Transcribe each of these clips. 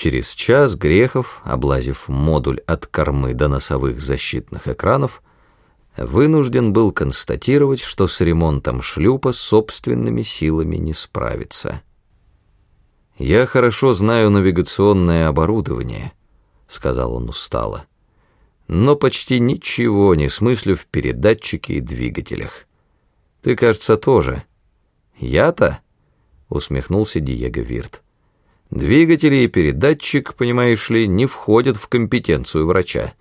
Через час Грехов, облазив модуль от кормы до носовых защитных экранов, вынужден был констатировать, что с ремонтом шлюпа собственными силами не справится. «Я хорошо знаю навигационное оборудование», — сказал он устало, «но почти ничего не смыслю в передатчике и двигателях. Ты, кажется, тоже». «Я-то?» — усмехнулся Диего Вирт. «Двигатели и передатчик, понимаешь ли, не входят в компетенцию врача.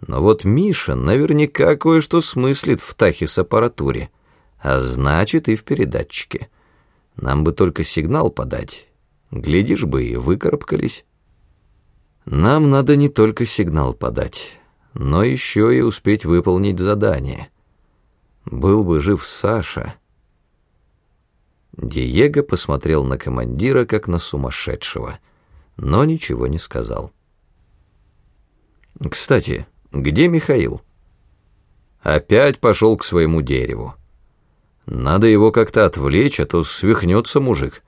Но вот Миша наверняка кое-что смыслит в тахис-аппаратуре, а значит и в передатчике. Нам бы только сигнал подать, глядишь бы и выкарабкались». «Нам надо не только сигнал подать, но еще и успеть выполнить задание. Был бы жив Саша». Диего посмотрел на командира, как на сумасшедшего, но ничего не сказал. «Кстати, где Михаил?» Опять пошел к своему дереву. Надо его как-то отвлечь, а то свихнется мужик.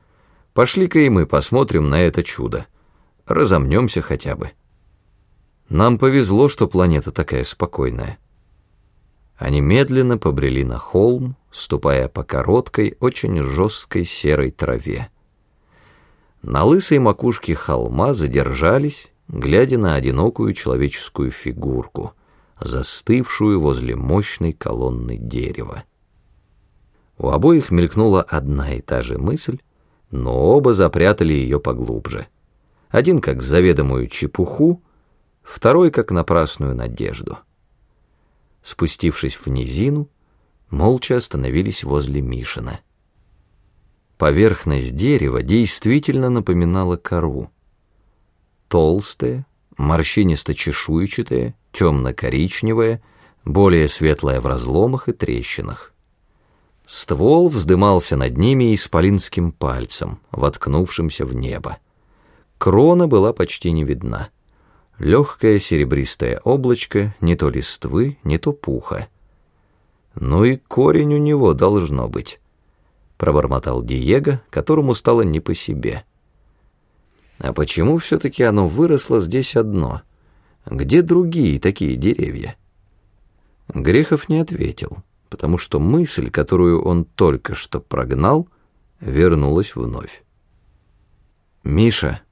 Пошли-ка и мы посмотрим на это чудо. Разомнемся хотя бы. Нам повезло, что планета такая спокойная. Они медленно побрели на холм, ступая по короткой, очень жесткой серой траве. На лысой макушке холма задержались, глядя на одинокую человеческую фигурку, застывшую возле мощной колонны дерева. У обоих мелькнула одна и та же мысль, но оба запрятали ее поглубже. Один как заведомую чепуху, второй как напрасную надежду спустившись в низину, молча остановились возле Мишина. Поверхность дерева действительно напоминала кору. Толстая, морщинисто-чешуйчатая, темно-коричневая, более светлая в разломах и трещинах. Ствол вздымался над ними исполинским пальцем, воткнувшимся в небо. Крона была почти не видна легкое серебристое облачко, не то листвы, не то пуха. «Ну и корень у него должно быть», — пробормотал Диего, которому стало не по себе. «А почему все-таки оно выросло здесь одно? Где другие такие деревья?» Грехов не ответил, потому что мысль, которую он только что прогнал, вернулась вновь. «Миша»,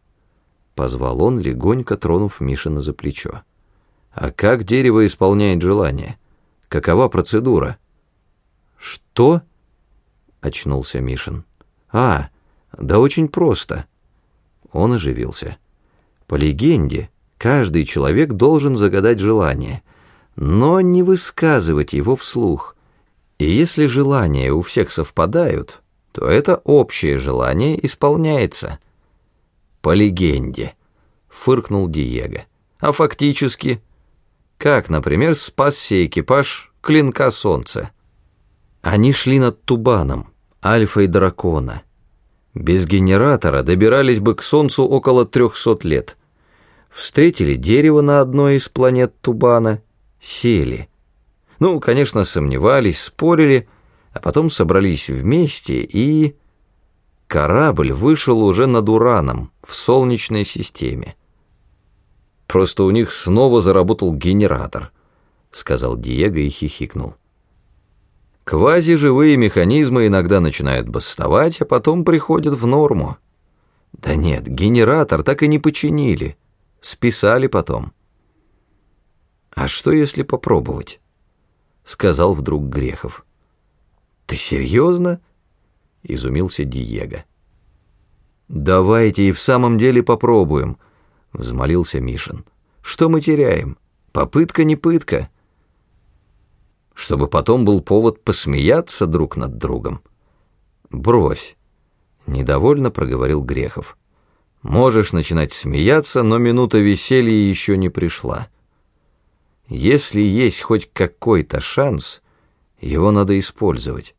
Позвал он, легонько тронув Мишина за плечо. «А как дерево исполняет желание? Какова процедура?» «Что?» — очнулся Мишин. «А, да очень просто». Он оживился. «По легенде, каждый человек должен загадать желание, но не высказывать его вслух. И если желания у всех совпадают, то это общее желание исполняется» по легенде», — фыркнул Диего. «А фактически...» Как, например, спасся экипаж Клинка Солнца. Они шли над Тубаном, Альфой Дракона. Без генератора добирались бы к Солнцу около трехсот лет. Встретили дерево на одной из планет Тубана, сели. Ну, конечно, сомневались, спорили, а потом собрались вместе и... Корабль вышел уже над Ураном, в Солнечной системе. Просто у них снова заработал генератор, сказал Диего и хихикнул. Квазиживые механизмы иногда начинают бастовать, а потом приходят в норму. Да нет, генератор так и не починили. Списали потом. А что если попробовать? Сказал вдруг Грехов. Ты серьезно? изумился Диего. «Давайте и в самом деле попробуем», — взмолился Мишин. «Что мы теряем? Попытка не пытка». Чтобы потом был повод посмеяться друг над другом. «Брось», — недовольно проговорил Грехов. «Можешь начинать смеяться, но минута веселья еще не пришла. Если есть хоть какой-то шанс, его надо использовать».